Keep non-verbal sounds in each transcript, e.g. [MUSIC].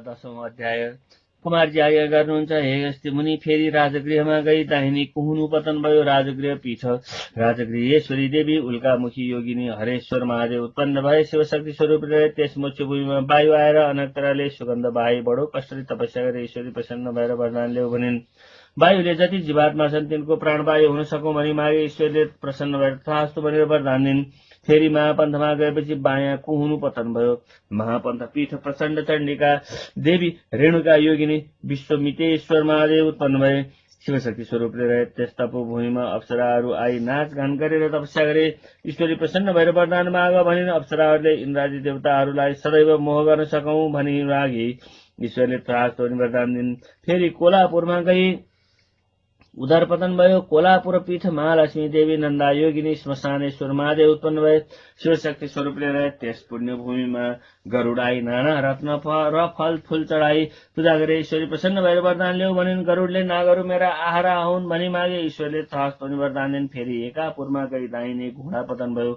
दशौं अध्याय कुमारजी आज्ञा गर्नुहुन्छ हे अस्ति मुनि फेरि राजगृहमा गई दाहिनी कुहुनु पतन भयो राजगृह पीठ। राजगृहेश्वरी देवी उल्कामुखी योगिनी हरेश्वर महादेव उत्पन्न भए शिवशक्ति स्वरूप रहे। त्यस मोक्ष भूमिमा वायु आएर अनक्तराले सुगन्ध बाई बडो कष्टले तपस्या गरे ईश्वरी प्रसन्न भएर वरदान ल्याऊ भनिन्। वायुले जति जीवात्मा छन् तिनको प्राणवायु हुन सकौँ भनी मागे ईश्वरले प्रसन्न भएर तथास्तु भनेर वरदान दिन्। फेरि महापन्थमा गएपछि बायाँ कुहुनु पतन भयो। महापन्थ पीठ प्रचण्ड चण्डिका देवी रेणुका योगिनी विश्वमितेश्वर महादेव उत्पन्न भए। शिवशक्ति स्वरूपले रहे त्यस तपोभूमिमा अप्सराहरू आई नाच गान गरेर तपस्या गरे। ईश्वरी प्रसन्न भएर वरदान माग भनिन् अप्सराहरूले इन्द्रादी देवताहरूलाई सदैव मोह गर्न सकौँ भनी मागे ईश्वरले त्रास वरदान दिन्। फेरि कोलापुरमा गई। उधार पतन भयो कोलापुर पीठ महालक्ष्मी देवी नन्दा योगिनी श्मशानेश्वर महादेव उत्पन्न भए शिवशक्ति स्वरूपले रहे त्यस पुण्य भूमिमा गरुडाई नाना रत्न र फल फूल चढाई पूजा गरे ईश्वरी प्रसन्न भएर वरदान ल्याऊ भनिन् गरुडले नागहरू मेरा आहारा हुन् भनी मागे ईश्वरले थहस्त वरदान दिन् फेरि एकापुरमा गई दाहिने घुँडा पतन भयो।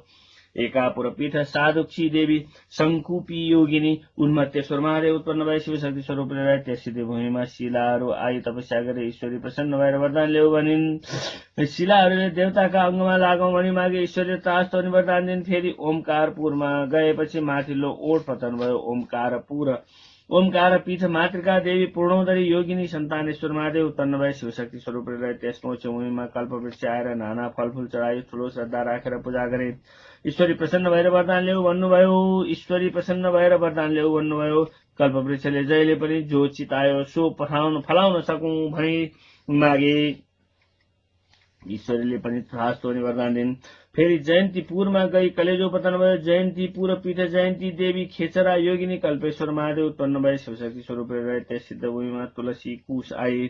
एकापुरपीठ साधुक्षी देवी शङ्कुपी योगिनी उन्मत्तेश्वर महादेव उत्पन्न भए शिवशक्ति स्वरूप त्यस भूमिमा शिलाहरू आई तपस्या गरे ईश्वरी प्रसन्न भएर वरदान ल्याऊ भनिन्। शिलाहरूले देवताका अङ्गमा लागौँ भनी मागे ईश्वरले त्रास्त वरदान दिन। फेरि ओमकारपुरमा गएपछि माथिल्लो ओठ पतन भयो। ओमकारपुर ओमकार पीठ मातृका देवी पूर्णोदरी योगिनी सन्तानेश्वर महादेव उत्पन्न भए शिवशक्ति स्वरूप रहे त्यस भूमिमा कल्पवृक्ष आएर नाना फलफुल चढाई ठुलो श्रद्धा राखेर पूजा गरे ईश्वरी प्रसन्न भएर वरदान ल्याऊ भन्नुभयो ईश्वरी प्रसन्न भएर वरदान ल्याऊ भन्नुभयो कल्पवृक्षले जहिले पनि जो चितायो सो पठाउन फलाउन सकौँ भनी मागे। ईश्वरीले पनि थास्तो वरदान दिन्। फेरि जयन्तीपुरमा गई कलेजो पतन भयो जयन्तीपुर पीठ जयन्ती देवी खेचरा योगिनी कल्पेश्वर महादेव उत्पन्न भए शिवशक्ति स्वरूप त्यस सिद्ध भूमिमा तुलसी कुश आए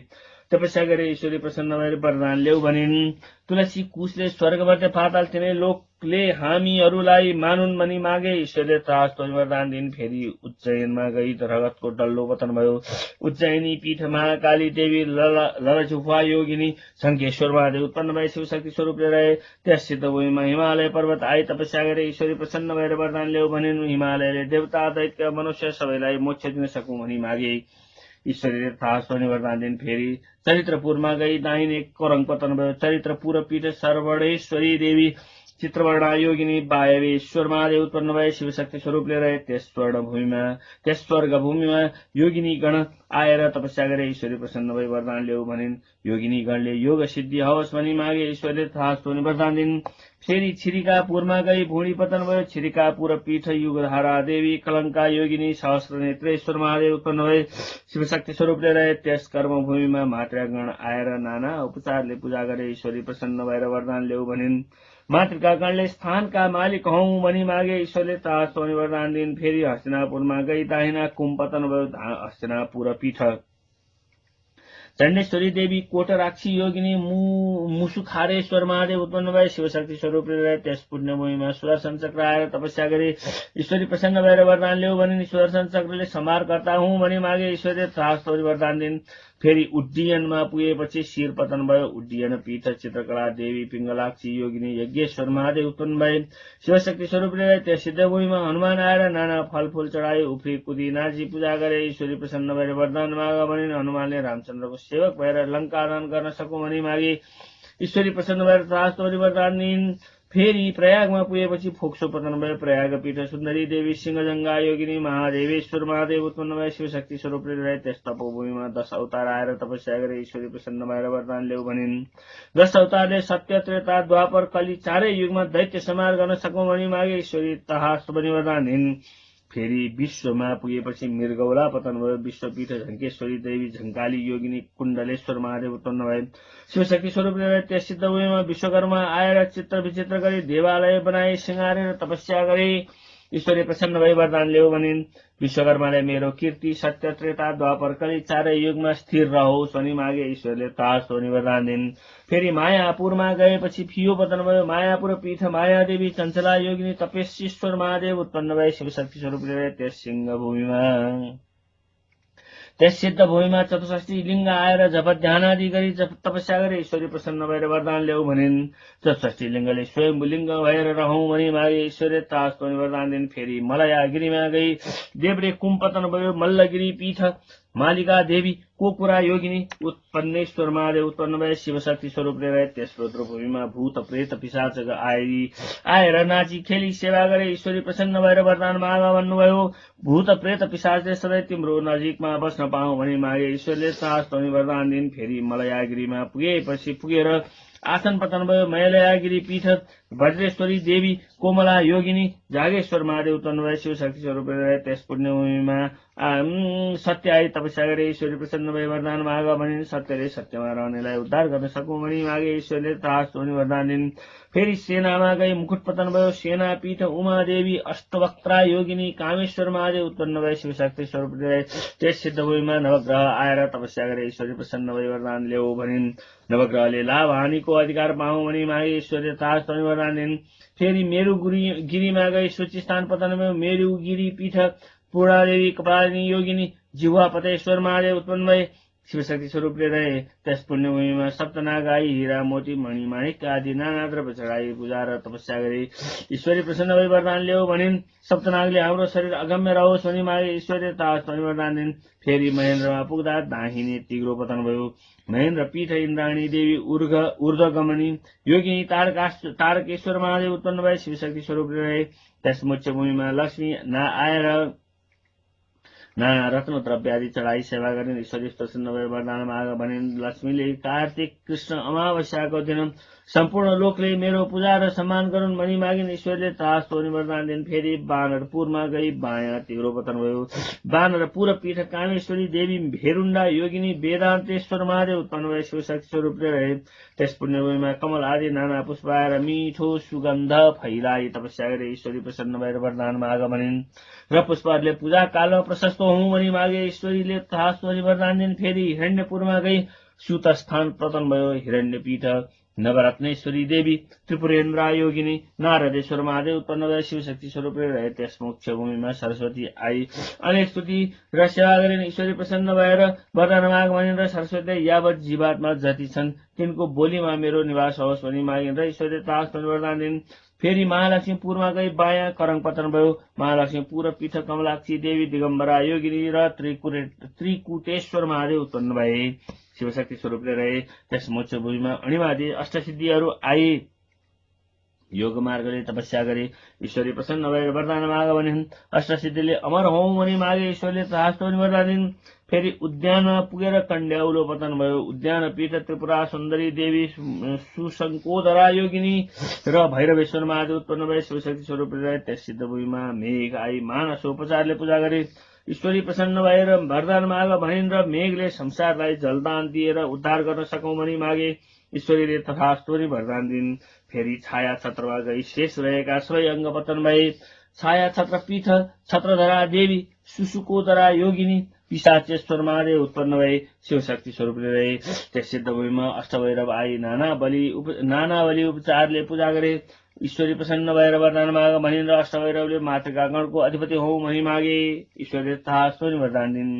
तपस्या गरे ईश्वरी प्रसन्न भएर वरदान ल्याऊ भनिन्। तुलसी कुशले स्वर्गबाट पाताल तिनै लोकले हामीहरूलाई मानुन् भनी मागे। ईश्वरले त्रास वरदान दिन फेरि उज्जैनमा गई। रगतको डल्लो पतन भयो। उज्जैनी पीठ महाकाली देवी ललचुफा योगिनी। शङ्केश्वर महादेव उत्पन्न भए शिवशक्ति स्वरूपले रहे। त्यस सिद्ध भूमिमा हिमालय पर्वत आई तपस्या गरे ईश्वरी प्रसन्न भएर वरदान ल्याऊ भनिन् हिमालयले देवता दैत्य मनुष्य सबैलाई मोक्ष दिन सकौँ भनी मागे। ईश्वरीले थाहा सोनी वरदान दिन फेरि चरित्रपुरमा गई दाहिने कोरङ पतन भयो। चरित्रपुर पीठ सर्वणेश्वरी देवी चित्रवर्णा योगिनी वायवेश्वर महादेव उत्पन्न भए शिवशक्ति स्वरूपले रहे त्यस स्वर्ण भूमिमा त्यस स्वर्ग भूमिमा योगिनी गण आएर तपस्या गरे ईश्वरी प्रसन्न भई वरदान ल्याऊ भनिन्। योगिनी गणले योग सिद्धि हवस् भनी मागे ईश्वरले थाहा वरदान दिन। फेरि छिरिकापुरमा गई भूमि पतन भयो। छिरिकापुर पीठ युगधारा देवी कलङ्का योगिनी सहस्र नेत्रेश्वर महादेव उत्पन्न भए शिवशक्ति स्वरूपले रहे त्यस कर्मभूमिमा मात्रागण आएर नाना उपचारले पूजा गरे ईश्वरी प्रसन्न भएर वरदान ल्याऊ भनिन्। मातृकागणले स्थानका मालिक हौ भनी मागे ईश्वरले तास वरदान दिन। फेरि हस्तिनापुरमा गई दाहिना कुम्पतन भयो हस्तिनापुर पीठ चण्डेश्वरी देवी कोटराक्षी योगिनी मुसुखारेश्वर महादेव उत्पन्न भए शिवशक्ति स्वरूप त्यस पुण्यभूमिमा सुदर्शन चक्र आएर तपस्या गरे ईश्वरी प्रसन्न भएर वरदान ल्याऊ भने सुदर्शन चक्रले समारकर्ता हुँ भनी मागे ईश्वरले त्रास वरदान दिन। फेरि उड्डियनमा पुगेपछि शिर पतन भयो उड्डियन पीठ चित्रकला देवी पिङ्गलाक्षी योगिनी यज्ञेश्वर महादेव उत्पन्न भए शिवशक्ति स्वरूपले त्यस सिद्धभूमिमा हनुमान आएर नाना फलफूल चढाए उफ्री कुदी नाची पूजा गरे ईश्वरी प्रसन्न भएर वरदान माग भने हनुमानले रामचन्द्रको सेवक भएर लङ्का गर्न सकौँ भनी मागे ईश्वरी प्रसन्न भएर त्रास वरदान फेरि प्रयागमा पुगेपछि फोक्सो पतन भयो प्रयाग पीठ सुन्दरी देवी सिंहजङ्गा योगिनी महादेवेश्वर महादेव उत्पन्न भए शिवशक्ति स्वरूपले रहे त्यस तपोभूमिमा दश अवतार आएर तपस्या गरे ईश्वरी प्रसन्न भएर वरदान ल्याऊ भनिन्। दश अवतारले सत्य त्रेता द्वापर कली चारै युगमा दैत्य समार गर्न सकौँ भनी मागे ईश्वरी तहास भनी वरदान दिन् फेरि विश्वमा पुगेपछि मृगौला पतन भयो विश्वपीठ झङ्केश्वरी देवी झङ्काली योगिनी कुण्डलेश्वर महादेव उत्पन्न भए शिवशक्ति स्वरूप त्यस सिद्ध उयोमा विश्वकर्मा आएर चित्र विचित्र गरी देवालय बनाए सिँगारेर तपस्या गरे ईश्वरले प्रसन्न भई वरदान ल्याऊ भनिन्। विश्वकर्माले मेरो कीर्ति सत्य त्रेता द्वापर कली चारै युगमा स्थिर रहोस् भनी मागे ईश्वरले तास ध्वनि वरदान दिन्। फेरि मायापुरमा गएपछि फियो पतन भयो। मायापुर पीठ मायादेवी चञ्चला योगिनी तपेश्वर महादेव उत्पन्न भए शिवशक्ति स्वरूप त्यस सिंह भूमिमा त्यस सिद्ध भूमिमा चतुष्ठी लिङ्ग आएर जप ध्यानादि गरी जप तपस्या गरे ईश्वरी प्रसन्न भएर वरदान ल्याऊ भनिन्। चतुष्ठी लिङ्गले स्वयं लिङ्ग भएर रहौँ भनी मागे ईश्वरले तास वरदान दिन। फेरि मलया गिरीमा गई। देवरे कुम्पतन भयो मल्लगिरी पीठ। मालिका देवी को कुरा योगिनी उत्पन्नेश्वर महादेव उत्पन्न भए शिवशक्ति स्वरूप रहे त्यस रुद्रभूमिमा भूत प्रेत पिसाच आए। आएर नाची खेली सेवा गरे ईश्वरी प्रसन्न भएर वरदान माग भन्नुभयो। भूत प्रेत पिसाचले सधैँ तिम्रो नजिकमा बस्न पाऊ भनी मागे। ईश्वरले साहस वरदान दिन फेरि मलयागिरीमा पुगेपछि पुगेर आसन पतन भयो मैलयागिरी पीठ वज्रेश्वरी देवी कोमला योगिनी जागेश्वर महादेव उत्पन्न भए शिवशक्ति स्वरूप त्यस पुण्यभूमिमा सत्य आई तपस्या गरे ईश्वरी प्रसन्न भए वरदान माग भनिन् सत्यले सत्यमा रहनेलाई उद्धार गर्न सकौँ भनी मागे ईश्वरले तास वरदान दिन। फेरि सेनामा गई मुकुट पतन भयो सेना पीठ उमादेवी अष्टवक्त्रा योगिनी कामेश्वर महादेव उत्पन्न भए शिवशक्ति स्वरूप त्यस सिद्ध भूमिमा नवग्रह आएर तपस्या गरे ईश्वरी प्रसन्न भए वरदान ल्याऊ भनिन् नवग्रहले लाभ हानिको अधिकार भनी मागे वरदान दिन फेरि मेरु गिरीमा गई सूची स्थान पतन भयो मेरु गिरी पीठ पूर्णादेवी कपालिनी योगिनी जिह्वा पतेश्वर महादेव उत्पन्न भए शिवशक्ति स्वरूपले रहे त्यस पुण्यभूमिमा सप्तनाग आई हिरा मोती मणि माणिक आदि नाना द्रव्य चढाई पूजा र तपस्या गरी ईश्वरी प्रसन्न भई वरदान ल्याऊ भनिन्। सप्तनागले हाम्रो शरीर अगम्य रहोस् भनी मागे ईश्वरले तास पनि वरदान दिन्। फेरि महेन्द्रमा पुग्दा दाहिने तिग्रो पतन भयो। महेन्द्र पीठ इन्द्राणी देवी ऊर्घ ऊर्ध्वगमनी योगिनी तारकाश तारकेश्वर महादेव उत्पन्न भए शिवशक्ति स्वरूपले रहे त्यस मुख्य भूमिमा लक्ष्मी आएर नाना रत्न द्रव्य आदि चढाई सेवा गरिन् ईश्वरी प्रसन्न भए वरदान माग। भनिन् लक्ष्मीले कार्तिक कृष्ण अमावस्याको दिन सम्पूर्ण लोकले मेरो पूजा र सम्मान गरून् भनी मागिन् ईश्वरले तास तोरी वरदान दिन। फेरि बानरपुरमा गई बायाँ तिग्रो पतन भयो। बानरपुर पीठ कामेश्वरी देवी भेरुण्डा योगिनी वेदान्तेश्वर महादेव भए शिवशक्ति स्वरूपले रहे। त्यस पुण्यभूमिमा कमल आदि नाना पुष्प आएर मिठो सुगन्ध फैलाई। तपस्या गरे ईश्वरी प्रसन्न भएर वरदान माग भनिन् र पुष्पहरूले पूजा कालमा प्रशस्त भनी मागे ईश्वरीले तासवरी वरदान दिन फेरि हिरण्यपुरमा गई सुत स्थान पतन भयो हिरण्यपीठ नवरत्नेश्वरी देवी त्रिपुरेन्द्र योगिनी नारदेश्वर महादेव उत्पन्न भए शिवशक्ति स्वरूप रहे त्यस मुख्य भूमिमा सरस्वती आई। अनेक स्तुति र सेवा गरिन् ईश्वरी प्रसन्न भएर वरदान माग भनिन् र सरस्वतीले यावत जीवात्मा जति छन् तिनको बोलीमा मेरो निवास होस् भनी मागिन् र तास वरदान दिन्। फेरि महालक्ष्मी पूर्वमा गई बायाँ करङ पतन भयो। महालक्ष्मी पूर्व पीठ कमलाक्षी देवी दिगम्बरा योगिनी र त्रिकुटेश्वर महादेव उत्पन्न भए। शिवशक्ति स्वरूपले रहे त्यस मोक्ष भूमिमा अणिवादी अष्टसिद्धिहरू आए योग मार्गले तपस्या गरे ईश्वरी प्रसन्न भएर वरदान माग भनिन्। अष्टसिद्धिले अमर हौ भनी मागे ईश्वरले तहास्तो पनि वरदान दिन्। फेरि उद्यानमा पुगेर कण्ड्याउलो पतन भयो। उद्यान पीठ त्रिपुरा सुन्दरी देवी सुशङ्कोदरा योगिनी र भैरवेश्वर महादेव उत्पन्न भए शिवशक्ति स्वरूप त्यस सिद्ध भूमिमा मेघ आई। मानस उपचारले पूजा गरे। ईश्वरी प्रसन्न भएर वरदान माग भनिन् र मेघले संसारलाई जलदान दिएर उद्धार गर्न सकौँ भनी मागे। ईश्वरीले तथास्तोरी वरदान दिन। फेरि छाया छत्रमा गई शेष रहेका सबै अङ्ग पतन भए। छाया छत्र पीठ छत्रधरा देवी सुसुकोदरा योगिनी पिसाचेश्वर महादेव उत्पन्न भए शिवशक्ति स्वरूपले रहे त्यस सिद्ध भूमिमा अष्टभैरव आई नाना बलि नाना बलि उपचारले पूजा गरे ईश्वरी प्रसन्न भएर वरदान माग भनिन् र अष्टभैरवले मातृकागणको अधिपति हौ मही मागे ईश्वरले थाहा स्वरी वरदान दिन्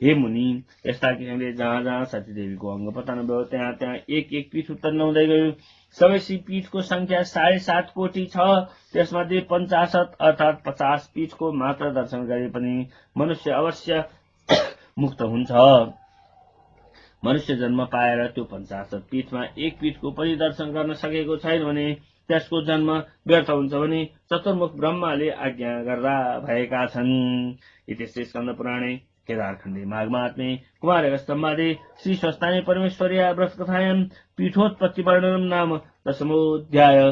हे मुनि यस्ता किसिमले जहाँ जहाँ सतीदेवीको अङ्ग पतन भयो त्यहाँ त्यहाँ एक एक पीठ उत्पन्न हुँदै गयो सबै पीठको संख्या साढे सात कोटी छ। त्यसमध्ये पञ्चाशत अर्थात् पचास पीठको मात्र दर्शन गरे पनि मनुष्य अवश्य [COUGHS] मुक्त हुन्छ। मनुष्य जन्म पाएर त्यो पञ्चाशत पीठमा एक पीठको पनि दर्शन गर्न सकेको छैन भने त्यसको जन्म व्यर्थ हुन्छ भने चतुर्मुख ब्रह्माले आज्ञा गर्दा भएका छन्। इति श्री स्कन्द पुराणे। केदारखण्डे माघमात्मे कुमार स्तम्भादे श्री स्वस्तानी परमेश्वर्या व्रत कथायां पीठोत्पत्ति वर्णनम नाम दशमोऽध्याय